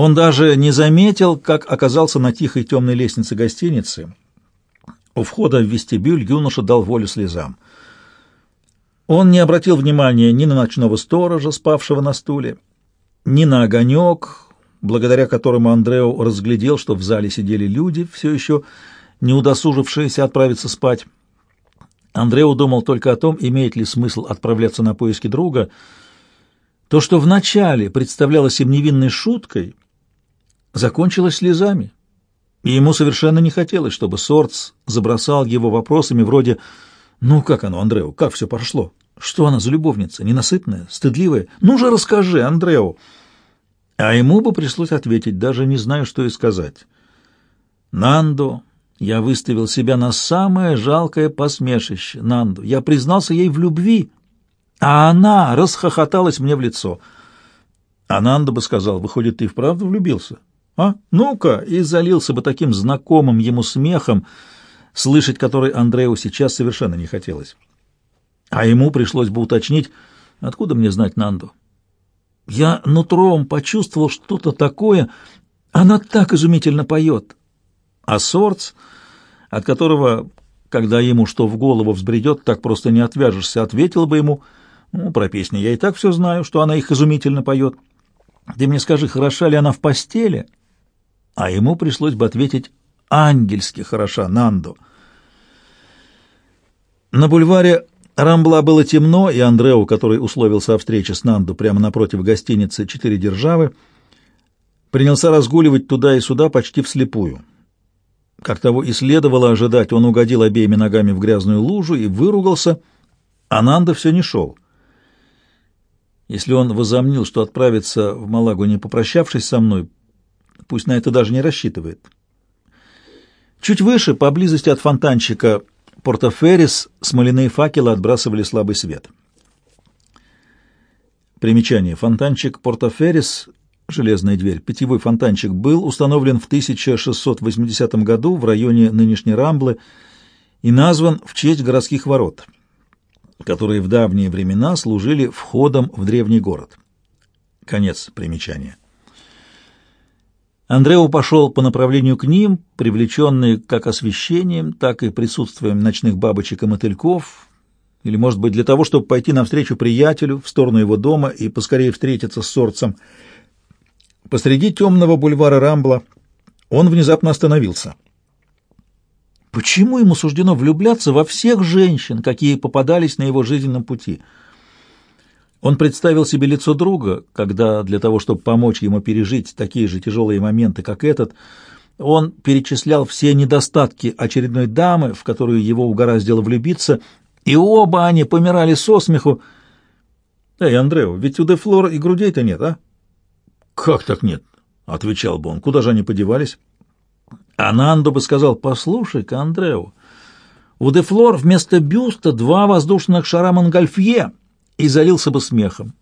Он даже не заметил, как оказался на тихой темной лестнице гостиницы. У входа в вестибюль юноша дал волю слезам. Он не обратил внимания ни на ночного сторожа, спавшего на стуле, ни на огонек, благодаря которому Андрео разглядел, что в зале сидели люди, все еще не удосужившиеся отправиться спать. Андрео думал только о том, имеет ли смысл отправляться на поиски друга. То, что вначале представлялось им невинной шуткой, закончилось слезами, и ему совершенно не хотелось, чтобы Сорц забросал его вопросами вроде «Ну, как оно, Андрео, как все прошло? Что она за любовница? Ненасытная? Стыдливая? Ну же расскажи, Андрео!» А ему бы пришлось ответить, даже не знаю, что и сказать. «Нандо, я выставил себя на самое жалкое посмешище. Нанду, я признался ей в любви, а она расхохоталась мне в лицо». А Нандо бы сказал, «Выходит, ты вправду влюбился?» «А? Ну-ка!» и залился бы таким знакомым ему смехом, слышать который Андрею сейчас совершенно не хотелось. А ему пришлось бы уточнить, откуда мне знать Нанду. Я нутром почувствовал что-то такое, она так изумительно поет. А Сорц, от которого, когда ему что в голову взбредет, так просто не отвяжешься, ответил бы ему, ну, про песни я и так все знаю, что она их изумительно поет. Ты мне скажи, хороша ли она в постели? А ему пришлось бы ответить, ангельски хороша, Нандо. На бульваре Рамбла было темно, и Андреу, который условился о встрече с Нанду прямо напротив гостиницы «Четыре державы», принялся разгуливать туда и сюда почти вслепую. Как того и следовало ожидать, он угодил обеими ногами в грязную лужу и выругался, а Нанда все не шел. Если он возомнил, что отправится в Малагу, не попрощавшись со мной, пусть на это даже не рассчитывает. Чуть выше, поблизости от фонтанчика Портоферрис смоляные факелы отбрасывали слабый свет. Примечание. Фонтанчик Портоферрис, железная дверь, питьевой фонтанчик, был установлен в 1680 году в районе нынешней Рамблы и назван в честь городских ворот, которые в давние времена служили входом в древний город. Конец примечания. Андрео пошел по направлению к ним, привлеченный как освещением, так и присутствием ночных бабочек и мотыльков, или, может быть, для того, чтобы пойти навстречу приятелю в сторону его дома и поскорее встретиться с сорцем. Посреди темного бульвара Рамбла он внезапно остановился. Почему ему суждено влюбляться во всех женщин, какие попадались на его жизненном пути — он представил себе лицо друга, когда для того, чтобы помочь ему пережить такие же тяжелые моменты, как этот, он перечислял все недостатки очередной дамы, в которую его угораздило влюбиться, и оба они помирали со смеху. «Эй, Андрео, ведь у Дефлор и грудей-то нет, а?» «Как так нет?» — отвечал бы он. «Куда же они подевались?» А Нандо бы сказал, «Послушай-ка, Андрео, у Дефлор вместо бюста два воздушных шара Монгольфье» и залился бы смехом.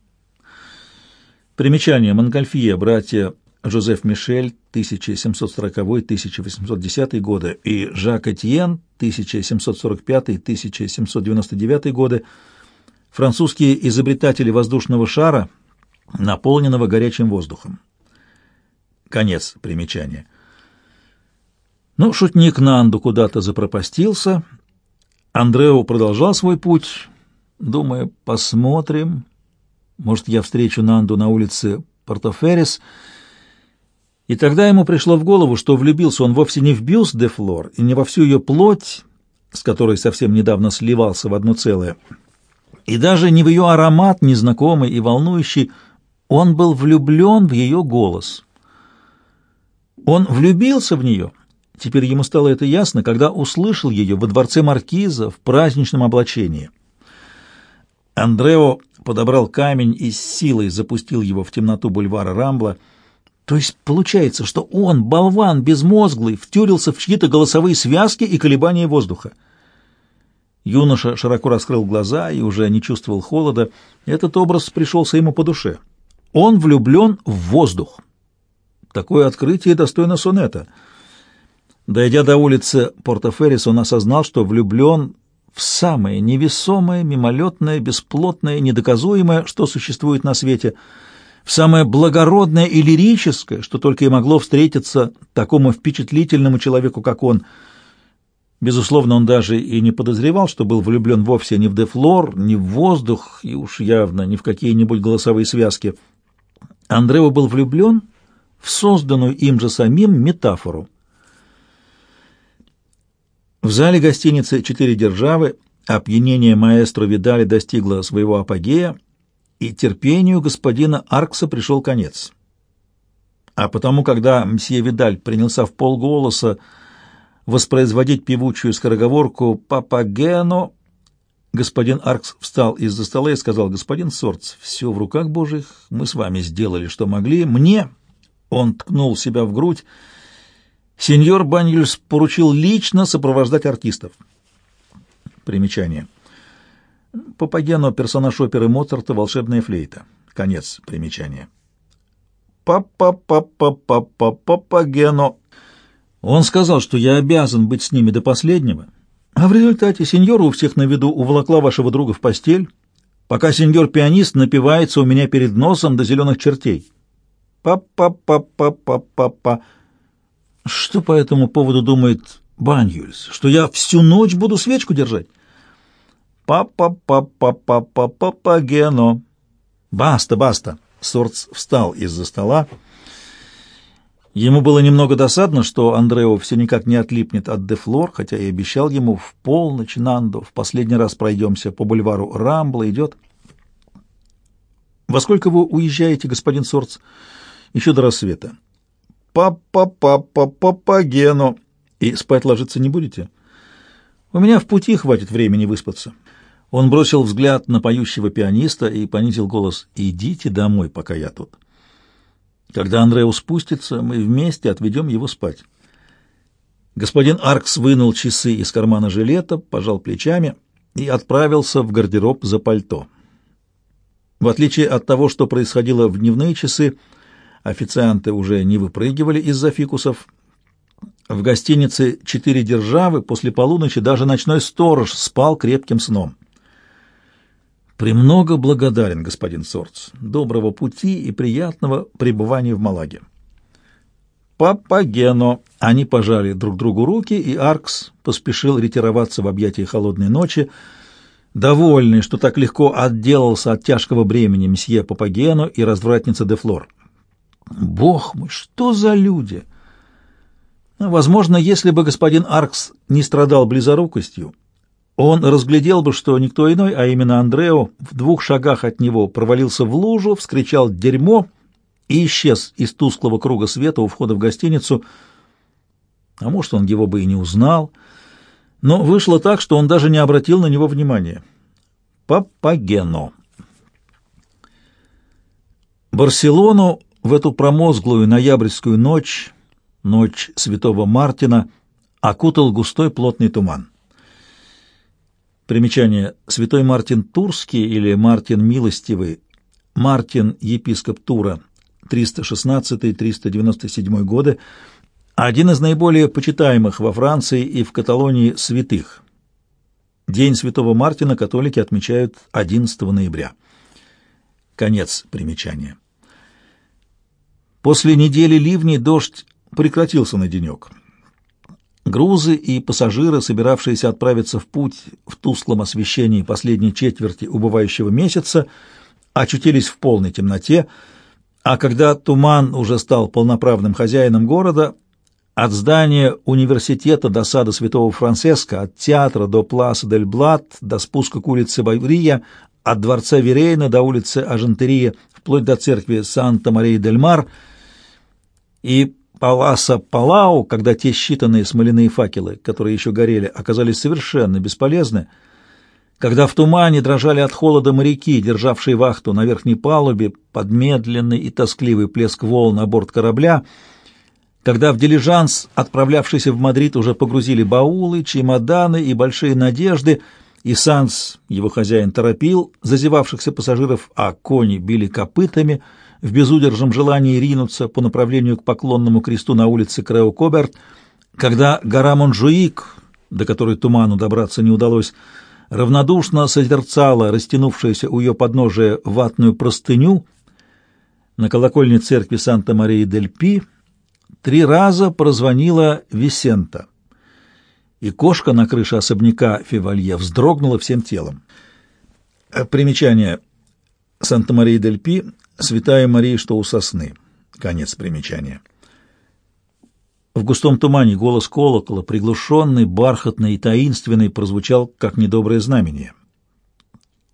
Примечание. Монгольфье, братья Жозеф Мишель, 1740-1810 годы, и Жак Этьен, 1745-1799 годы, французские изобретатели воздушного шара, наполненного горячим воздухом. Конец примечания. Ну, шутник Нанду куда-то запропастился. Андрео продолжал свой путь, Думаю, посмотрим. Может, я встречу Нанду на улице Портоферес. И тогда ему пришло в голову, что влюбился он вовсе не в бюст де Флор и не во всю ее плоть, с которой совсем недавно сливался в одно целое, и даже не в ее аромат, незнакомый и волнующий, он был влюблен в ее голос. Он влюбился в нее, теперь ему стало это ясно, когда услышал ее во дворце Маркиза в праздничном облачении. Андрео подобрал камень и с силой запустил его в темноту бульвара Рамбла. То есть получается, что он, болван безмозглый, втюрился в чьи-то голосовые связки и колебания воздуха. Юноша широко раскрыл глаза и уже не чувствовал холода. Этот образ пришелся ему по душе. Он влюблен в воздух. Такое открытие достойно сонета. Дойдя до улицы Порто-Феррис, он осознал, что влюблен в самое невесомое, мимолетное, бесплотное, недоказуемое, что существует на свете, в самое благородное и лирическое, что только и могло встретиться такому впечатлительному человеку, как он. Безусловно, он даже и не подозревал, что был влюблен вовсе не в Дефлор, не в воздух, и уж явно не в какие-нибудь голосовые связки. Андрео был влюблен в созданную им же самим метафору. В зале гостиницы «Четыре державы» опьянение маэстро Видали достигло своего апогея, и терпению господина Аркса пришел конец. А потому, когда мсье Видаль принялся в полголоса воспроизводить певучую скороговорку «Папагено», господин Аркс встал из-за стола и сказал, «Господин Сорц, все в руках Божьих, мы с вами сделали, что могли. Мне...» Он ткнул себя в грудь. Сеньор Баньюльс поручил лично сопровождать артистов. Примечание. Папагено — персонаж оперы Моцарта «Волшебная флейта». Конец примечания. Папа-папа-папа-папагено. Он сказал, что я обязан быть с ними до последнего, а в результате сеньора у всех на виду уволокла вашего друга в постель, пока сеньор-пианист напивается у меня перед носом до зеленых чертей. Па-па-па-па-па-па-па. Что по этому поводу думает Баньюльс? Что я всю ночь буду свечку держать? Па-па-па-па-па-па-па-гено. Баста, баста. Сорц встал из-за стола. Ему было немного досадно, что Андрео все никак не отлипнет от Дефлор, хотя и обещал ему в полночь Нандо, в последний раз пройдемся по бульвару Рамбла, идет. «Во сколько вы уезжаете, господин Сорц?» «Еще до рассвета». «Па-па-па-па-па-па-гено». «И спать ложиться не будете?» «У меня в пути хватит времени выспаться». Он бросил взгляд на поющего пианиста и понизил голос «Идите домой, пока я тут». Когда Андреу спустится, мы вместе отведем его спать. Господин Аркс вынул часы из кармана жилета, пожал плечами и отправился в гардероб за пальто. В отличие от того, что происходило в дневные часы, официанты уже не выпрыгивали из-за фикусов. В гостинице «Четыре державы» после полуночи даже ночной сторож спал крепким сном. «Премного благодарен, господин Сорц. Доброго пути и приятного пребывания в Малаге». «Папагено!» Они пожали друг другу руки, и Аркс поспешил ретироваться в объятия холодной ночи, довольный, что так легко отделался от тяжкого бремени мсье Папагено и развратница де Флор. «Бог мой, что за люди!» Возможно, если бы господин Аркс не страдал близорукостью, он разглядел бы, что никто иной, а именно Андрео, в двух шагах от него провалился в лужу, вскричал «дерьмо» и исчез из тусклого круга света у входа в гостиницу. А может, он его бы и не узнал. Но вышло так, что он даже не обратил на него внимания. Папагено. Барселону в эту промозглую ноябрьскую ночь, ночь святого Мартина, окутал густой плотный туман. Примечание. Святой Мартин Турский или Мартин Милостивый, Мартин, епископ Тура, 316-397 годы, один из наиболее почитаемых во Франции и в Каталонии святых. День святого Мартина католики отмечают 11 ноября. Конец примечания. После недели ливней дождь прекратился на денек. Грузы и пассажиры, собиравшиеся отправиться в путь в тусклом освещении последней четверти убывающего месяца, очутились в полной темноте, а когда туман уже стал полноправным хозяином города, от здания университета до сада Святого Франциско, от театра до Пласа дель Блат, до спуска к улице Байврия, от дворца Верейна до улицы Ажентерия, вплоть до церкви Санта-Мария-дель-Мар, и Паласа Палау, когда те считанные смоляные факелы, которые еще горели, оказались совершенно бесполезны, когда в тумане дрожали от холода моряки, державшие вахту на верхней палубе под медленный и тоскливый плеск волн на борт корабля, когда в дилижанс, отправлявшийся в Мадрид, уже погрузили баулы, чемоданы и большие надежды, и Санс, его хозяин, торопил зазевавшихся пассажиров, а кони били копытами — в безудержном желании ринуться по направлению к поклонному кресту на улице Креу-Коберт, когда гора Монжуик, до которой туману добраться не удалось, равнодушно созерцала растянувшуюся у ее подножия ватную простыню, На колокольне церкви Санта-Марии-дель-Пи три раза прозвонила Висента, и кошка на крыше особняка Февалье вздрогнула всем телом. Примечание. Санта-Мария-дель-Пи, Святая Мария, что у сосны. Конец примечания. В густом тумане голос колокола, приглушенный, бархатный и таинственный, прозвучал, как недоброе знамение.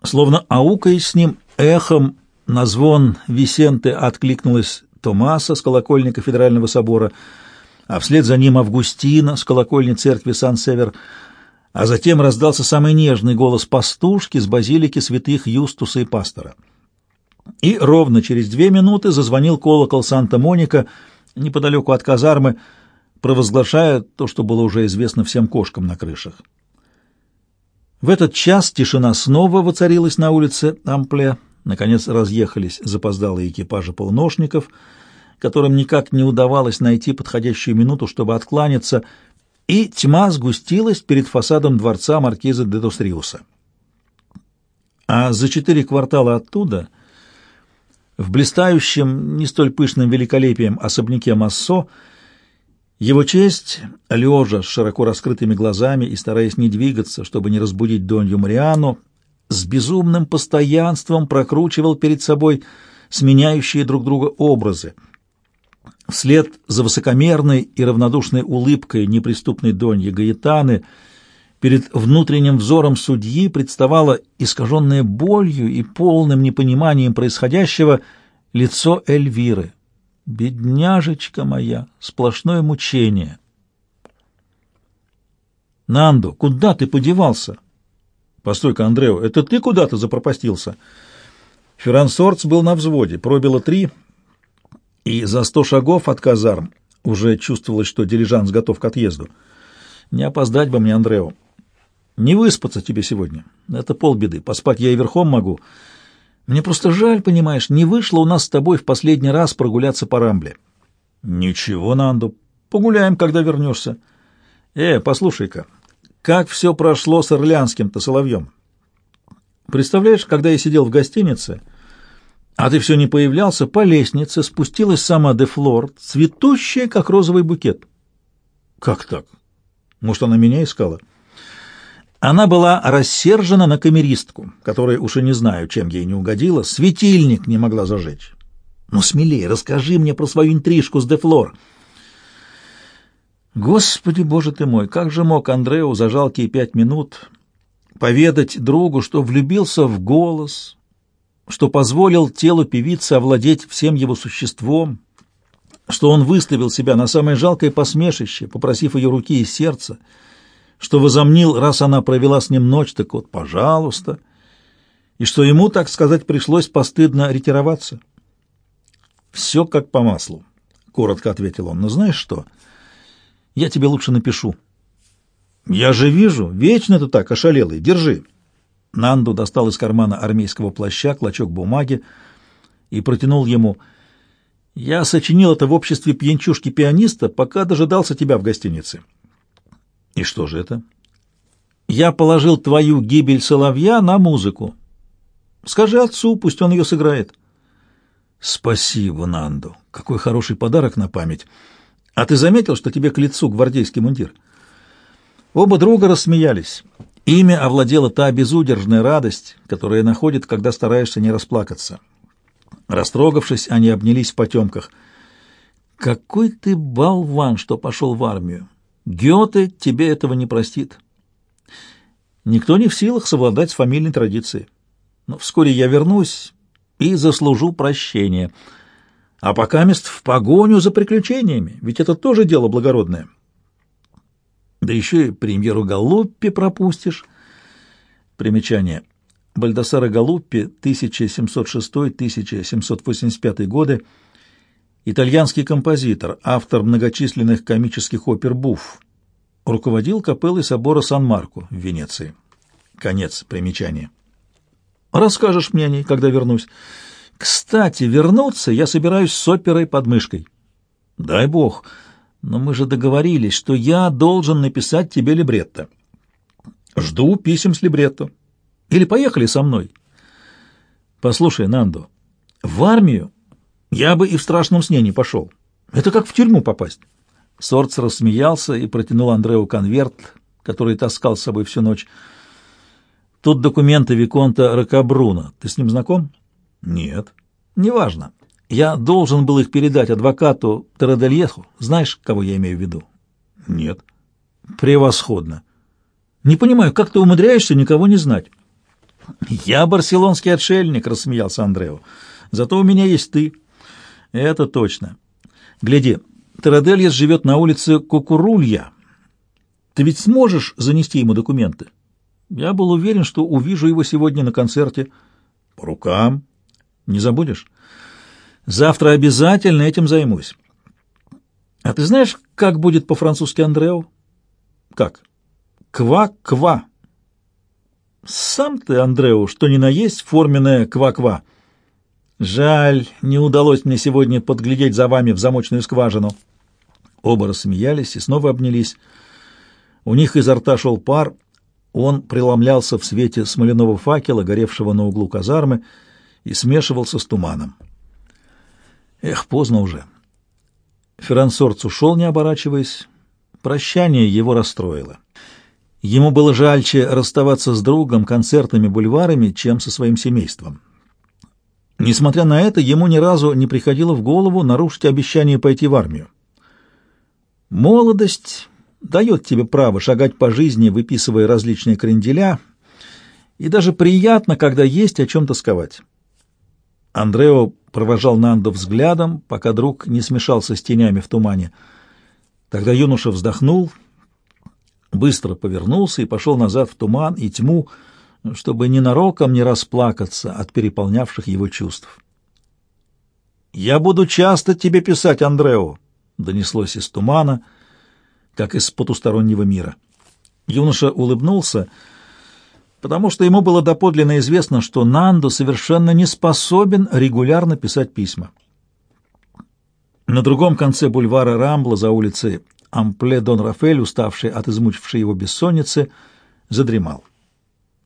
Словно аукаясь с ним, эхом на звон Висенты откликнулась Томаса с колокольни кафедрального собора, а вслед за ним Августина с колокольни церкви Сан-Север, а затем раздался самый нежный голос пастушки с базилики святых Юстуса и Пастора. И ровно через две минуты зазвонил колокол Санта-Моника неподалеку от казармы, провозглашая то, что было уже известно всем кошкам на крышах. В этот час тишина снова воцарилась на улице Ампле. Наконец разъехались запоздалые экипажи полуношников, которым никак не удавалось найти подходящую минуту, чтобы откланяться, и тьма сгустилась перед фасадом дворца маркиза де Достриуса. А за четыре квартала оттуда, в блистающем, не столь пышным великолепием особняке Массо, его честь, лежа с широко раскрытыми глазами и стараясь не двигаться, чтобы не разбудить Донью Мариану, с безумным постоянством прокручивал перед собой сменяющие друг друга образы. Вслед за высокомерной и равнодушной улыбкой неприступной Доньи Гаэтаны перед внутренним взором судьи представало искаженное болью и полным непониманием происходящего лицо Эльвиры. Бедняжечка моя, сплошное мучение. Нанду, куда ты подевался? Постой-ка, Андрео, это ты куда-то запропастился? Феррансорц был на взводе, пробило три, и за сто шагов от казарм уже чувствовалось, что дилижанс готов к отъезду. Не опоздать бы мне, Андрео. Не выспаться тебе сегодня. Это полбеды. Поспать я и верхом могу, — мне просто жаль, понимаешь, не вышло у нас с тобой в последний раз прогуляться по Рамбле. Ничего, Нанду, погуляем, когда вернешься. Э, послушай-ка, как все прошло с Орлеанским-то соловьем? Представляешь, когда я сидел в гостинице, а ты все не появлялся, по лестнице спустилась сама де Флор, цветущая, как розовый букет. Как так? Может, она меня искала? — она была рассержена на камеристку, которая, уж и не знаю, чем ей не угодила, светильник не могла зажечь. Ну, смелее, расскажи мне про свою интрижку с Дефлор. Господи, боже ты мой, как же мог Андреу за жалкие пять минут поведать другу, что влюбился в голос, что позволил телу певицы овладеть всем его существом, что он выставил себя на самое жалкое посмешище, попросив ее руки и сердца, что возомнил, раз она провела с ним ночь, так вот, пожалуйста, и что ему, так сказать, пришлось постыдно ретироваться. «Все как по маслу», — коротко ответил он. «Но знаешь что? Я тебе лучше напишу». «Я же вижу, вечно ты так ошалелый, держи». Нанду достал из кармана армейского плаща клочок бумаги и протянул ему. «Я сочинил это в обществе пьянчушки-пианиста, пока дожидался тебя в гостинице. И что же это? Я положил твою гибель соловья на музыку. Скажи отцу, пусть он ее сыграет. Спасибо, Нанду. Какой хороший подарок на память. А ты заметил, что тебе к лицу гвардейский мундир? Оба друга рассмеялись. Имя овладела та безудержная радость, которая находит, когда стараешься не расплакаться. Растрогавшись, они обнялись в потемках. «Какой ты болван, что пошел в армию! Гёте тебе этого не простит. Никто не в силах совладать с фамильной традицией. Но вскоре я вернусь и заслужу прощения. А пока мест в погоню за приключениями, ведь это тоже дело благородное. Да еще и премьеру Галуппи пропустишь. Примечание. Бальдасара Галуппи, 1706-1785 годы, итальянский композитор, автор многочисленных комических опер «Буфф», руководил капеллой собора Сан-Марко в Венеции. Конец примечания. Расскажешь мне о ней, когда вернусь. Кстати, вернуться я собираюсь с оперой под мышкой. Дай бог, но мы же договорились, что я должен написать тебе либретто. Жду писем с либретто. Или поехали со мной. Послушай, Нандо, в армию Я бы и в страшном сне не пошел. Это как в тюрьму попасть. Сорц рассмеялся и протянул Андреу конверт, который таскал с собой всю ночь. Тут документы Виконта Ракабруна. Ты с ним знаком? Нет. Неважно. Я должен был их передать адвокату Терадельеху. Знаешь, кого я имею в виду? Нет. Превосходно. Не понимаю, как ты умудряешься никого не знать? Я барселонский отшельник, рассмеялся Андрео. Зато у меня есть ты. Это точно. Гляди, Терадельес живет на улице Кукурулья. Ты ведь сможешь занести ему документы? Я был уверен, что увижу его сегодня на концерте. По рукам. Не забудешь? Завтра обязательно этим займусь. А ты знаешь, как будет по-французски Андрео? Как? Ква-ква. Сам ты, Андрео, что ни на есть форменное ква-ква. Жаль, не удалось мне сегодня подглядеть за вами в замочную скважину. Оба рассмеялись и снова обнялись. У них изо рта шел пар, он преломлялся в свете смоляного факела, горевшего на углу казармы, и смешивался с туманом. Эх, поздно уже. Феррансорц ушел, не оборачиваясь. Прощание его расстроило. Ему было жальче расставаться с другом, концертами, бульварами, чем со своим семейством. Несмотря на это, ему ни разу не приходило в голову нарушить обещание пойти в армию. Молодость дает тебе право шагать по жизни, выписывая различные кренделя, и даже приятно, когда есть о чем тосковать. Андрео провожал Нандо взглядом, пока друг не смешался с тенями в тумане. Тогда юноша вздохнул, быстро повернулся и пошел назад в туман и тьму, чтобы ненароком не расплакаться от переполнявших его чувств. «Я буду часто тебе писать, Андрео», — донеслось из тумана, — как из потустороннего мира. Юноша улыбнулся, потому что ему было доподлинно известно, что Нандо совершенно не способен регулярно писать письма. На другом конце бульвара Рамбла за улицей Ампле Дон Рафель, уставший от измучившей его бессонницы, задремал.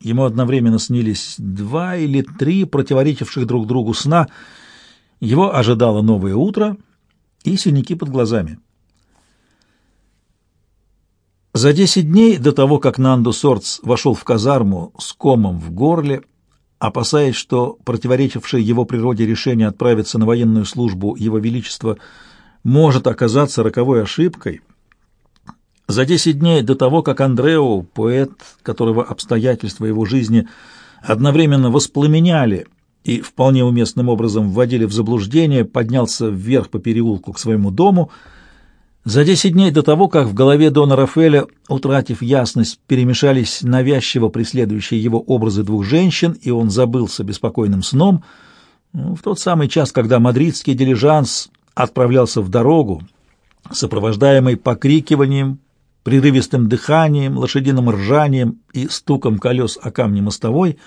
Ему одновременно снились два или три противоречивших друг другу сна. Его ожидало новое утро и синяки под глазами. За десять дней до того, как Нанду Сорц вошел в казарму с комом в горле, опасаясь, что противоречившее его природе решение отправиться на военную службу Его Величества может оказаться роковой ошибкой, за десять дней до того, как Андрео, поэт, которого обстоятельства его жизни одновременно воспламеняли и вполне уместным образом вводили в заблуждение, поднялся вверх по переулку к своему дому — за десять дней до того, как в голове Дона Рафаэля, утратив ясность, перемешались навязчиво преследующие его образы двух женщин, и он забылся беспокойным сном, ну, в тот самый час, когда мадридский дилижанс отправлялся в дорогу, сопровождаемый покрикиванием, прерывистым дыханием, лошадиным ржанием и стуком колес о камни мостовой,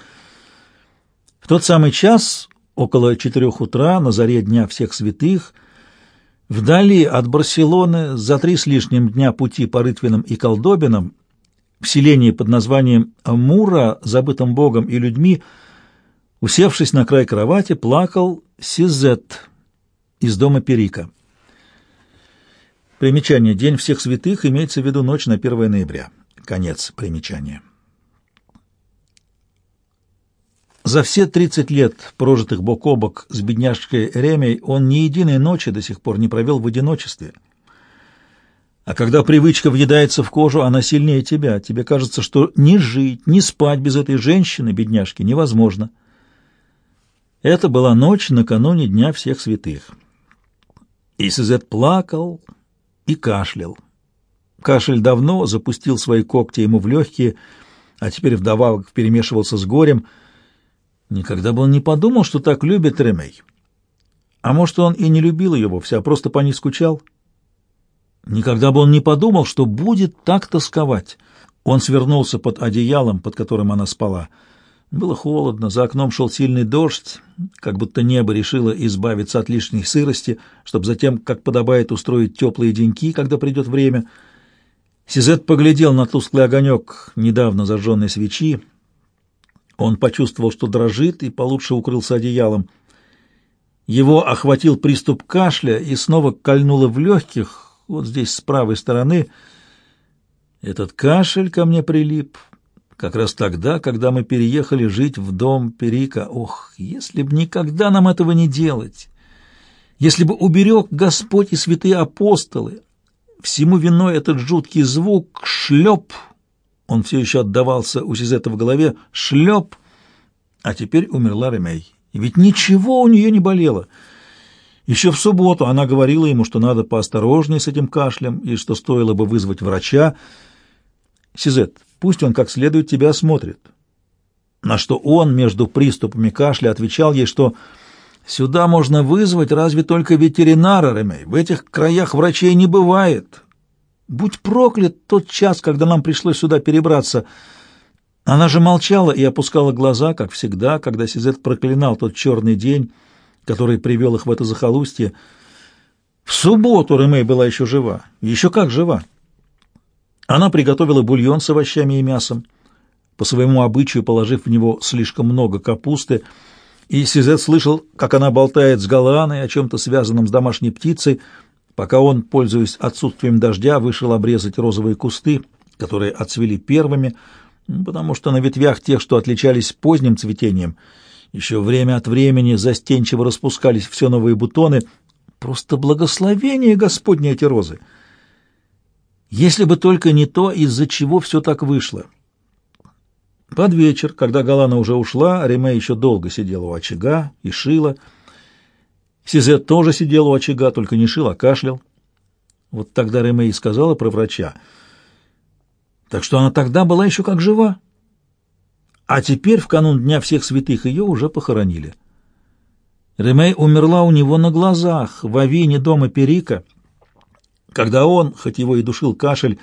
в тот самый час, около четырех утра, на заре Дня Всех Святых, Вдали от Барселоны, за три с лишним дня пути по Рытвинам и Колдобинам, в селении под названием Мура, забытым Богом и людьми, усевшись на край кровати, плакал Сизет из дома Перика. Примечание. День всех святых имеется в виду ночь на 1 ноября. Конец примечания. За все 30 лет, прожитых бок о бок с бедняжкой Ремей, он ни единой ночи до сих пор не провел в одиночестве. А когда привычка въедается в кожу, она сильнее тебя. Тебе кажется, что ни жить, ни спать без этой женщины, бедняжки, невозможно. Это была ночь накануне Дня всех святых. И Сизет плакал и кашлял. Кашель давно запустил свои когти ему в легкие, а теперь вдобавок перемешивался с горем — Никогда бы он не подумал, что так любит Ремей. А может, он и не любил ее вовсе, а просто по ней скучал? Никогда бы он не подумал, что будет так тосковать. Он свернулся под одеялом, под которым она спала. Было холодно, за окном шел сильный дождь, как будто небо решило избавиться от лишней сырости, чтобы затем, как подобает, устроить теплые деньки, когда придет время. Сизет поглядел на тусклый огонек недавно зажженной свечи, он почувствовал, что дрожит, и получше укрылся одеялом. Его охватил приступ кашля и снова кольнуло в легких, вот здесь с правой стороны. Этот кашель ко мне прилип как раз тогда, когда мы переехали жить в дом Перика. Ох, если б никогда нам этого не делать! Если бы уберег Господь и святые апостолы! Всему виной этот жуткий звук «шлеп». Он все еще отдавался у Сизета в голове «шлеп», а теперь умерла Ремей. Ведь ничего у нее не болело. Еще в субботу она говорила ему, что надо поосторожнее с этим кашлем и что стоило бы вызвать врача. «Сизет, пусть он как следует тебя осмотрит». На что он между приступами кашля отвечал ей, что Сюда можно вызвать разве только ветеринара, Ремей. В этих краях врачей не бывает. Будь проклят тот час, когда нам пришлось сюда перебраться. Она же молчала и опускала глаза, как всегда, когда Сизет проклинал тот черный день, который привел их в это захолустье. В субботу Ремей была еще жива. Еще как жива. Она приготовила бульон с овощами и мясом, по своему обычаю положив в него слишком много капусты, и Сизет слышал, как она болтает с Галаной о чем-то связанном с домашней птицей, пока он, пользуясь отсутствием дождя, вышел обрезать розовые кусты, которые отцвели первыми, потому что на ветвях тех, что отличались поздним цветением, еще время от времени застенчиво распускались все новые бутоны. Просто благословение Господне эти розы! Если бы только не то, из-за чего все так вышло. Под вечер, когда Галана уже ушла, Реме еще долго сидела у очага и шила. Сизет тоже сидел у очага, только не шил, а кашлял. Вот тогда Реме и сказала про врача. Так что она тогда была еще как жива. А теперь, в канун Дня всех святых, ее уже похоронили. Ремей умерла у него на глазах, в авине дома Перика, когда он, хоть его и душил кашель,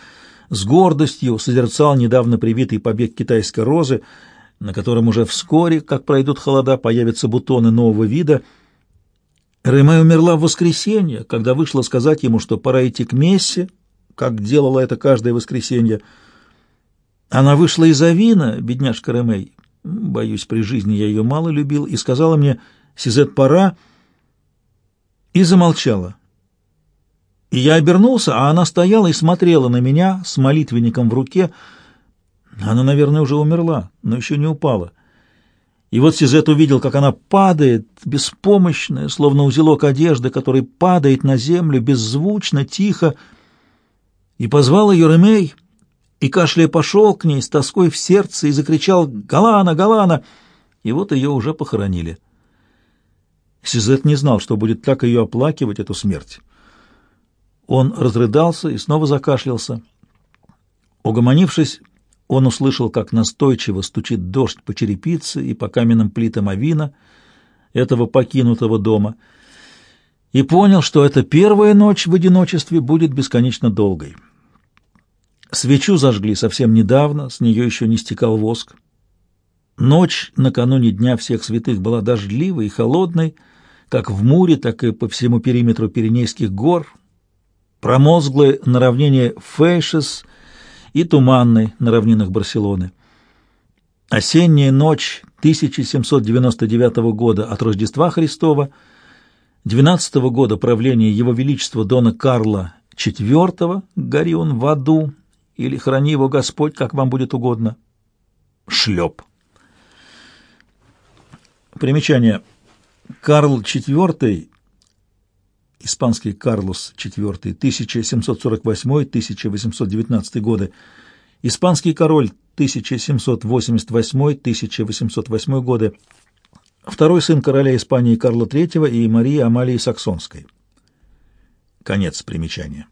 с гордостью созерцал недавно привитый побег китайской розы, на котором уже вскоре, как пройдут холода, появятся бутоны нового вида. Реме умерла в воскресенье, когда вышла сказать ему, что пора идти к мессе, как делала это каждое воскресенье. Она вышла из Авина, бедняжка Ремей, боюсь, при жизни я ее мало любил, и сказала мне «Сизет, пора», и замолчала. И я обернулся, а она стояла и смотрела на меня с молитвенником в руке. Она, наверное, уже умерла, но еще не упала. И вот Сизет увидел, как она падает, беспомощная, словно узелок одежды, который падает на землю беззвучно, тихо, и позвал ее Ремей, и, кашляя, пошел к ней с тоской в сердце и закричал «Галана! Галана!» И вот ее уже похоронили. Сизет не знал, что будет так ее оплакивать, эту смерть. Он разрыдался и снова закашлялся. Угомонившись, он услышал, как настойчиво стучит дождь по черепице и по каменным плитам авина этого покинутого дома, и понял, что эта первая ночь в одиночестве будет бесконечно долгой. Свечу зажгли совсем недавно, с нее еще не стекал воск. Ночь накануне Дня всех святых была дождливой и холодной, как в Муре, так и по всему периметру Пиренейских гор — промозглой на равнине Фейшес и туманной на равнинах Барселоны. Осенняя ночь 1799 года от Рождества Христова, 12 -го года правления Его Величества Дона Карла IV, гори он в аду, или храни его Господь, как вам будет угодно. Шлеп. Примечание. Карл IV испанский Карлос IV, 1748-1819 годы, испанский король 1788-1808 годы, второй сын короля Испании Карла III и Марии Амалии Саксонской. Конец примечания.